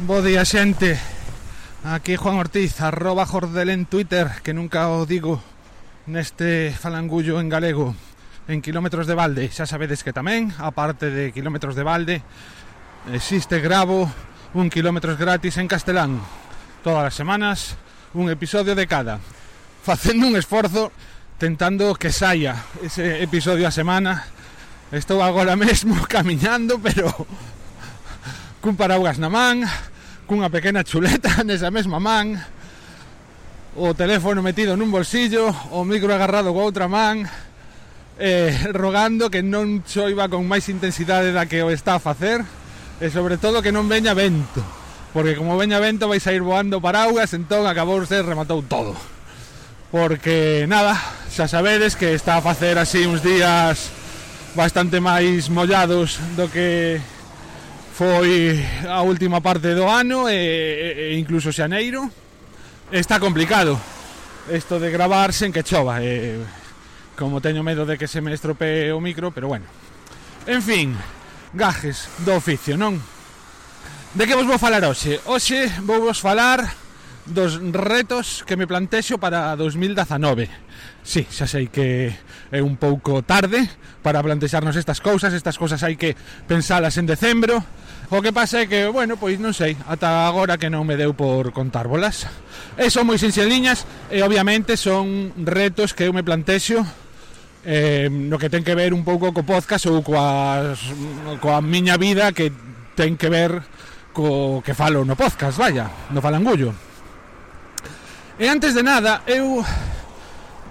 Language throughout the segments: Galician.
Bo día xente. Aquí Juan Ortiz, arroba Jordel en Twitter Que nunca o digo neste falangullo en galego. En kilómetros de balde Xa sabedes que tamén, aparte de kilómetros de balde Existe gravo un kilómetros gratis en castelán. Todas as semanas un episodio de cada. Facendo un esforzo tentando que saia ese episodio a semana. Estou agora mesmo camiñando, pero cun paraugas na man cunha pequena chuleta nesa mesma man o teléfono metido nun bolsillo o micro agarrado coa outra man eh, rogando que non choiva con máis intensidade da que o está a facer e sobre todo que non veña vento porque como veña vento vais a ir voando paraugas entón acabou se rematou todo. Porque nada xa sabedes que está a facer así uns días bastante máis mollados do que foi a última parte do ano e, e incluso xaneiro está complicado isto de gravar sen que chova e, como teño medo de que se me estropee o micro, pero bueno en fin, gajes do oficio, non? De que vos vou falar hoxe? Hoxe vou vos falar dos retos que me plantexo para 2019 Sí, xa sei que é un pouco tarde para plantexarnos estas cousas Estas cousas hai que pensalas en decembro O que pasa é que, bueno, pois non sei Ata agora que non me deu por contar bolas E son moi sinxeliñas E obviamente son retos que eu me plantexo eh, No que ten que ver un pouco co podcast Ou coas, coa miña vida Que ten que ver co que falo no podcast, vaya No falangullo E antes de nada, eu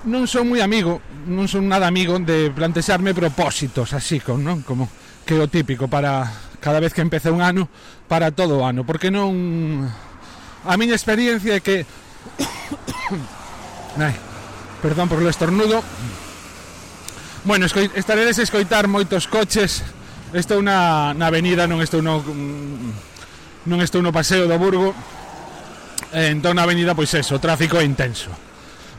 non son moi amigo Non son nada amigo de plantexarme propósitos Así, con, non? como que o típico para cada vez que empece un ano para todo o ano, porque non a miña experiencia é que Ai, perdón por o estornudo. Bueno, escoi... estaredes escoitar moitos coches. Estou na, na avenida, non estou no non estou no paseo do Burgo. E, entón na avenida pois eso, tráfico intenso.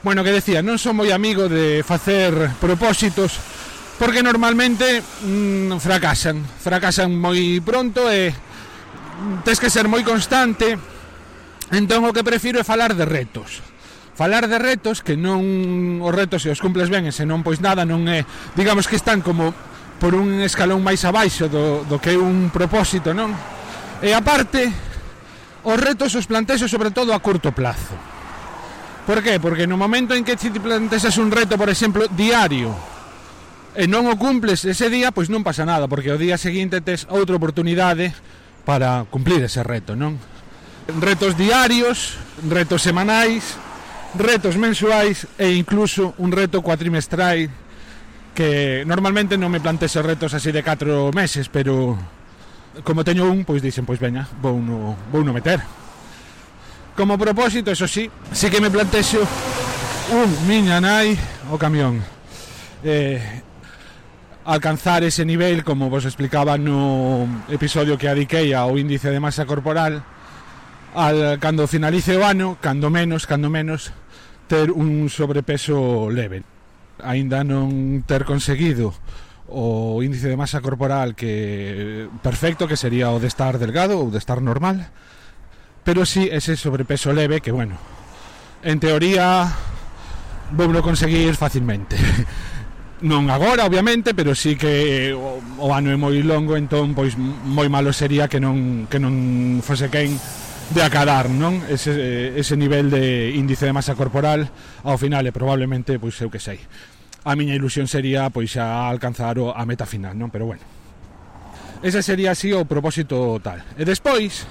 Bueno, que decía, non son moi amigo de facer propósitos porque normalmente mmm, fracasan, fracasan moi pronto e tes que ser moi constante. Entón o que prefiro é falar de retos. Falar de retos que non os retos se os cumples ben e se non pois nada non é, digamos que están como por un escalón máis abaixo do, do que é un propósito, non? E aparte, os retos os plantexo sobre todo a curto plazo. Por qué? Porque no momento en que ti plantexas un reto, por exemplo, diario, e non o cumples ese día, pois non pasa nada, porque o día seguinte tes outra oportunidade para cumplir ese reto, non? Retos diarios, retos semanais, retos mensuais e incluso un reto cuatrimestral que normalmente non me plantexo retos así de 4 meses, pero como teño un, pois dicen, pois veña, vou no, vou no meter. Como propósito, eso sí, sí que me plantexo un miña nai o camión. Eh, alcanzar ese nivel, como vos explicaba no episodio que adiquei ao índice de masa corporal, al cando finalice o ano, cando menos, cando menos, ter un sobrepeso leve. Aínda non ter conseguido o índice de masa corporal que perfecto que sería o de estar delgado ou de estar normal, pero si sí ese sobrepeso leve que bueno, en teoría voulo conseguir facilmente. non agora obviamente, pero sí que eh, o, o ano é moi longo, entón pois moi malo sería que non que non fose quen de acadar, non? Ese, eh, ese nivel de índice de masa corporal ao final e probablemente pois eu que sei. A miña ilusión sería pois a alcanzar o, a meta final, non? Pero bueno. Ese sería así o propósito tal. E despois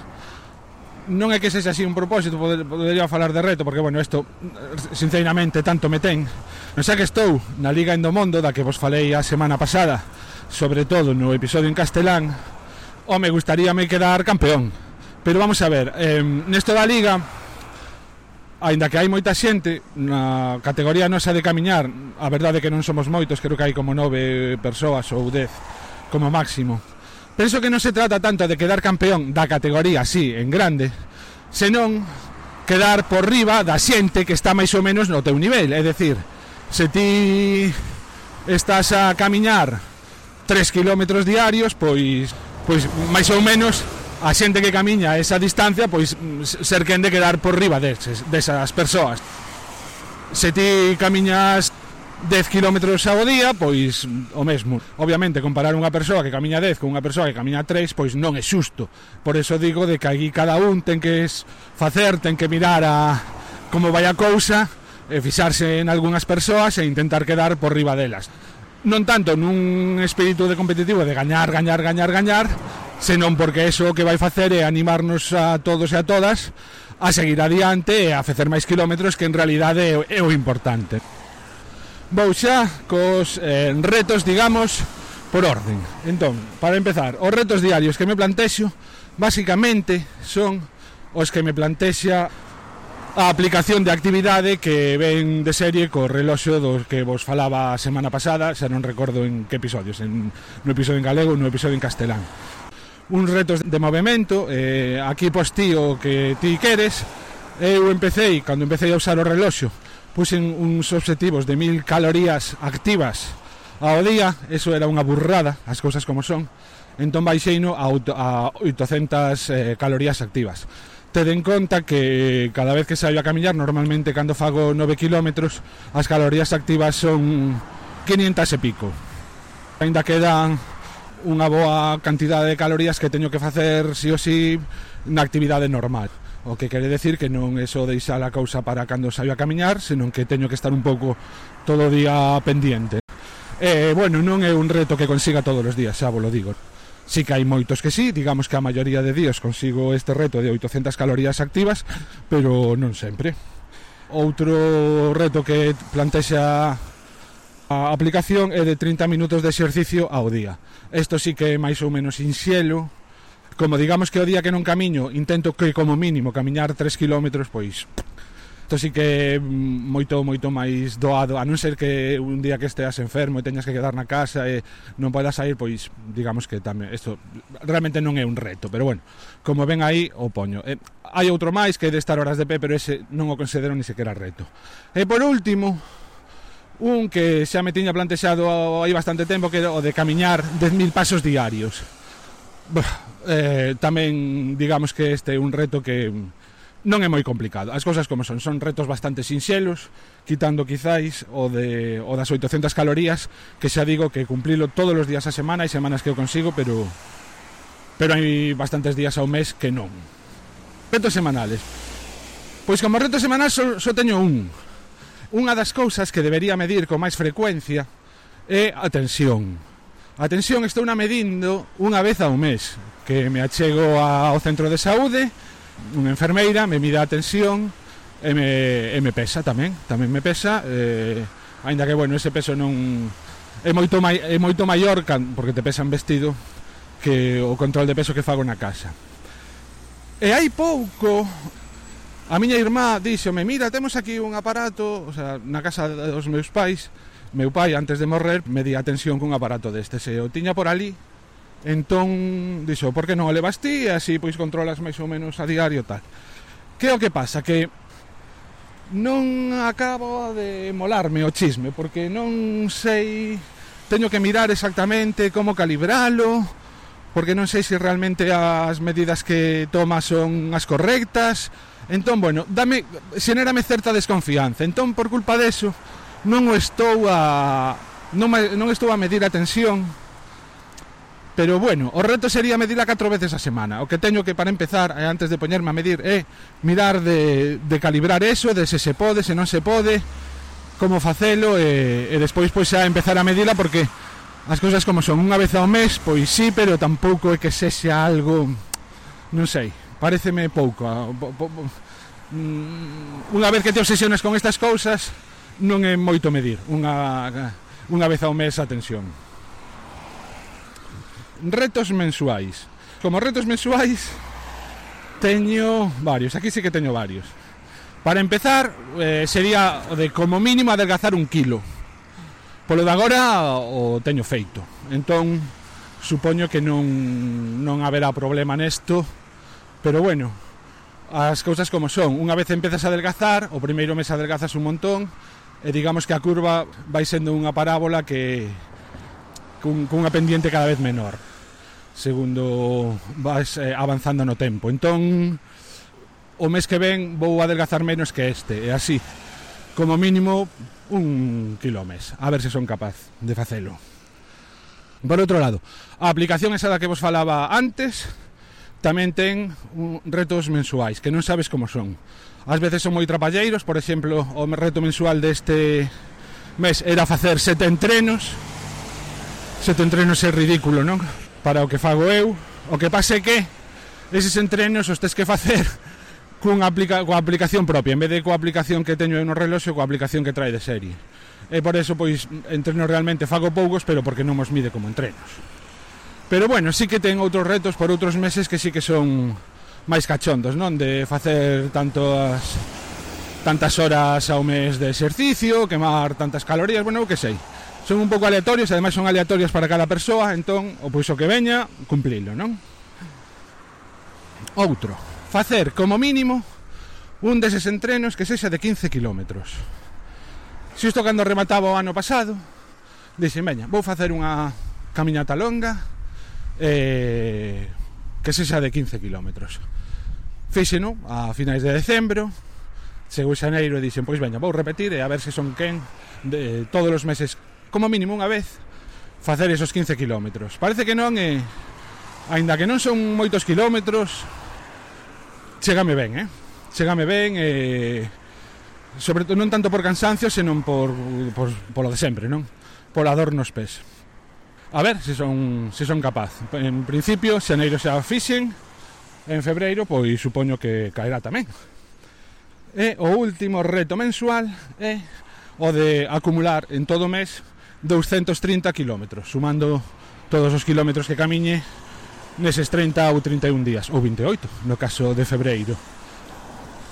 non é que sexa así un propósito, poder, podería falar de reto, porque bueno, isto sinceramente tanto me ten Non xa que estou na Liga Endomondo da que vos falei a semana pasada Sobre todo no episodio en castelán O me gustaríame quedar campeón. Pero vamos a ver, eh, nesto da Liga Ainda que hai moita xente na categoría nosa de camiñar A verdade que non somos moitos, creo que hai como nove persoas ou dez como máximo. Penso que non se trata tanto de quedar campeón da categoría, sí, en grande Senón quedar por riba da xente que está máis ou menos no teu nivel É dicir, se ti estás a camiñar 3 km diarios, pois pois máis ou menos a xente que camiña a esa distancia pois ser quen de quedar por riba deses, desas persoas. Se ti camiñas 10 km ao día, pois o mesmo. Obviamente, comparar unha persoa que camiña 10 con unha persoa que camiña 3, pois non é xusto. Por eso digo de que aquí cada un ten que facer, ten que mirar a como vai a cousa e fixarse en algunhas persoas e intentar quedar por riba delas. Non tanto nun espírito de competitivo de gañar, gañar, gañar, gañar, senón porque eso que vai facer é animarnos a todos e a todas a seguir adiante e a facer máis kilómetros que en realidade é o importante. Vou xa cos eh, retos, digamos, por orden. Entón, para empezar, os retos diarios que me plantexo basicamente son os que me plantexa a aplicación de actividade que ven de serie co reloxo dos que vos falaba a semana pasada, xa non recordo en que episodios, en no episodio en galego, no episodio en castelán. Un retos de movimento, eh, aquí pois ti o que ti queres, eu empecé, cando empecé a usar o reloxo, puxen uns objetivos de mil calorías activas ao día, eso era unha burrada, as cousas como son, entón baixeino a, a 800 eh, calorías activas. Ter en conta que cada vez que saio a camiñar, normalmente cando fago 9 km, as calorías activas son 500 e pico. Ainda quedan unha boa cantidade de calorías que teño que facer sí ou sí na actividade normal. O que quere decir que non é só deixar a causa para cando saio a camiñar, senón que teño que estar un pouco todo o día pendiente. E, bueno, non é un reto que consiga todos os días, xa vos lo digo. Sí que hai moitos que sí, digamos que a maioría de días consigo este reto de 800 calorías activas, pero non sempre. Outro reto que plantexa a aplicación é de 30 minutos de exercicio ao día. Isto sí que é máis ou menos sinxelo, como digamos que o día que non camiño, intento que como mínimo camiñar 3 km, pois Isto sí que mm, moito moito máis doado, a non ser que un día que esteas enfermo e teñas que quedar na casa e non podas sair, pois digamos que tamén isto realmente non é un reto, pero bueno, como ven aí o poño. E, hai outro máis que é de estar horas de pé, pero ese non o considero ni sequera reto. E por último, un que xa me tiña plantexado hai bastante tempo que o de camiñar 10.000 pasos diarios. Bah, eh, tamén digamos que este é un reto que non é moi complicado. As cousas como son, son retos bastante sinxelos, quitando quizáis o de o das 800 calorías, que xa digo que cumplilo todos os días a semana, hai semanas que eu consigo, pero pero hai bastantes días ao mes que non. Retos semanales. Pois como reto semanal só, só teño un. Unha das cousas que debería medir con máis frecuencia é a tensión. A tensión estou na medindo unha vez ao mes, que me achego ao centro de saúde, unha enfermeira me mira a tensión e me, e me pesa tamén, tamén me pesa, eh, aínda que bueno, ese peso non é moito mai, é moito maior can, porque te pesan vestido que o control de peso que fago na casa. E hai pouco a miña irmá díxome, mira, temos aquí un aparato, o sea, na casa dos meus pais, meu pai antes de morrer medía a tensión cun aparato destes e o tiña por ali Entón, dixo, por que non o levas ti? E así, pois, controlas máis ou menos a diario tal. Que o que pasa? Que non acabo de molarme o chisme, porque non sei... Teño que mirar exactamente como calibralo, porque non sei se realmente as medidas que toma son as correctas. Entón, bueno, dame, xenérame certa desconfianza. Entón, por culpa deso, non estou a non, non estou a medir a tensión Pero bueno, o reto sería medirla catro veces a semana. O que teño que para empezar, eh, antes de poñerme a medir, é eh, mirar de, de calibrar eso, de se se pode, se non se pode, como facelo, eh, e despois pois a empezar a medirla porque as cousas como son, unha vez ao mes, pois sí, pero tampouco é que sexa algo, non sei, pareceme pouco. Ah, a, po, po, po, mm, unha vez que te obsesionas con estas cousas, non é moito medir unha, unha vez ao mes a tensión retos mensuais. Como retos mensuais teño varios, aquí sí que teño varios. Para empezar, eh, sería o de como mínimo adelgazar un kilo. Polo de agora o teño feito. Entón, supoño que non, non haberá problema nesto, pero bueno, as cousas como son. Unha vez empezas a adelgazar, o primeiro mes adelgazas un montón, e digamos que a curva vai sendo unha parábola que cun, cunha pendiente cada vez menor segundo vas eh, avanzando no tempo. Entón, o mes que ven vou adelgazar menos que este, e así, como mínimo, un kilo mes. A ver se son capaz de facelo. Por outro lado, a aplicación esa da que vos falaba antes tamén ten un, retos mensuais, que non sabes como son. Ás veces son moi trapalleiros, por exemplo, o reto mensual deste mes era facer sete entrenos. Sete entrenos é ridículo, non? para o que fago eu. O que pase que eses entrenos os tes que facer cunha aplica, coa aplicación propia, en vez de coa aplicación que teño eu no reloxo, coa aplicación que trae de serie. E por eso, pois, entrenos realmente fago poucos, pero porque non os mide como entrenos. Pero bueno, sí que ten outros retos por outros meses que sí que son máis cachondos, non? De facer tantas tantas horas ao mes de exercicio, quemar tantas calorías, bueno, o que sei son un pouco aleatorios, ademais son aleatorios para cada persoa, entón, o pois o que veña, cumplilo, non? Outro, facer como mínimo un deses entrenos que sexa de 15 km. isto cando remataba o ano pasado, dixen, veña, vou facer unha camiñata longa eh, que sexa de 15 km. Fíxeno a finais de decembro, chegou xaneiro e dixen, pois veña, vou repetir e a ver se son quen de, todos os meses como mínimo unha vez facer esos 15 kilómetros parece que non é eh, aínda que non son moitos kilómetros chegame ben eh? chegame ben eh, sobre todo non tanto por cansancio senón por, por, polo de sempre non? Pola dor nos pés. A ver se son, se son capaz. En principio xaneiro xa fixen en febreiro pois supoño que caerá tamén. E o último reto mensual é o de acumular en todo mes 230 km, sumando todos os kilómetros que camiñe neses 30 ou 31 días, ou 28, no caso de febreiro.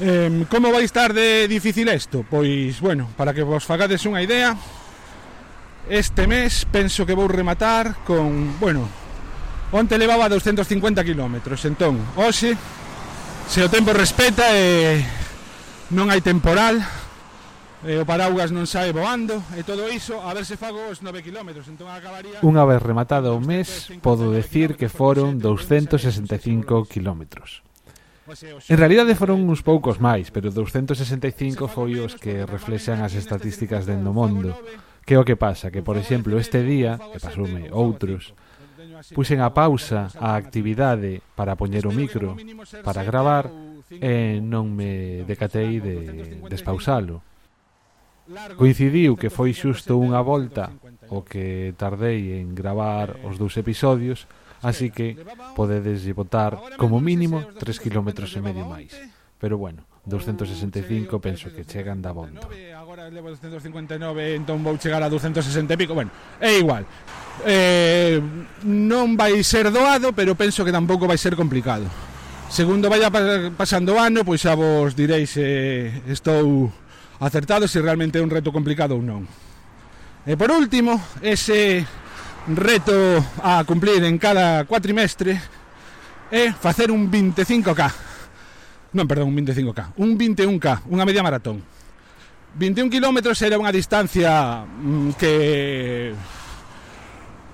Eh, como vai estar de difícil isto? Pois, bueno, para que vos fagades unha idea, este mes penso que vou rematar con, bueno, onte levaba 250 km, entón, hoxe, se o tempo respeta e eh, non hai temporal, e o paraugas non sae voando e todo iso a ver se fago os 9 km entón acabaría Unha vez rematado o mes podo decir que foron 265 km En realidade foron uns poucos máis, pero 265 foi os que reflexan as estatísticas dentro do mundo. Que o que pasa? Que, por exemplo, este día, que pasoume outros, puxen a pausa a actividade para poñer o micro, para gravar, e non me decatei de despausalo. Coincidiu que foi xusto unha volta o que tardei en gravar os dous episodios, así que podedes botar como mínimo 3 km e medio máis. Pero bueno, 265 penso que chegan da volta. Agora levo 259, entón vou chegar a 260 e pico. Bueno, é igual. Eh, non vai ser doado, pero penso que tampouco vai ser complicado. Segundo vaya pasando o ano, pois xa vos direis eh, estou acertado se realmente é un reto complicado ou non. E por último, ese reto a cumplir en cada cuatrimestre é facer un 25K. Non, perdón, un 25K, un 21K, unha media maratón. 21 km era unha distancia mm, que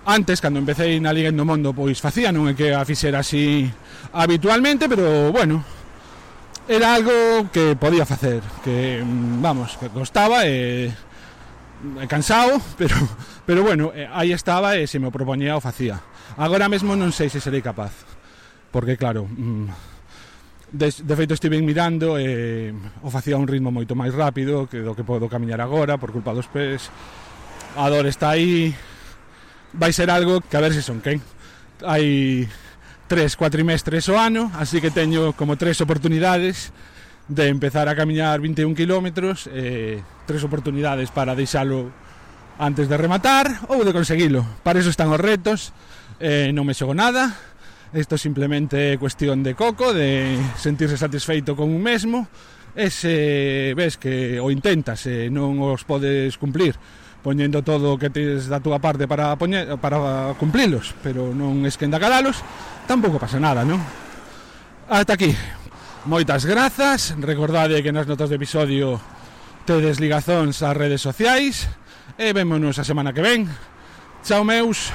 antes, cando empecé na Liga do Mundo, pois facía, non é que a fixera así habitualmente, pero bueno, era algo que podía facer que mm, vamos, que costaba e mm, eh, cansado, pero pero bueno, eh, aí estaba e se me propoñía o facía. Agora mesmo non sei se serei capaz, porque claro, mm, de, de feito estive mirando e eh, o facía a un ritmo moito máis rápido que do que podo camiñar agora por culpa dos pés. A dor está aí. Vai ser algo que a ver se son quen. Hai tres cuatrimestres o ano, así que teño como tres oportunidades de empezar a camiñar 21 km, eh, tres oportunidades para deixalo antes de rematar ou de conseguilo. Para eso están os retos, eh, non me xogo nada, isto simplemente é cuestión de coco, de sentirse satisfeito con un mesmo, e se ves que o intentas e non os podes cumplir poñendo todo o que tes da túa parte para poñer, para cumplilos, pero non esquenda calalos, tampouco pasa nada, non? Ata aquí. Moitas grazas. Recordade que nas notas do episodio tedes ligazóns ás redes sociais e vémonos a semana que ven. Chao meus.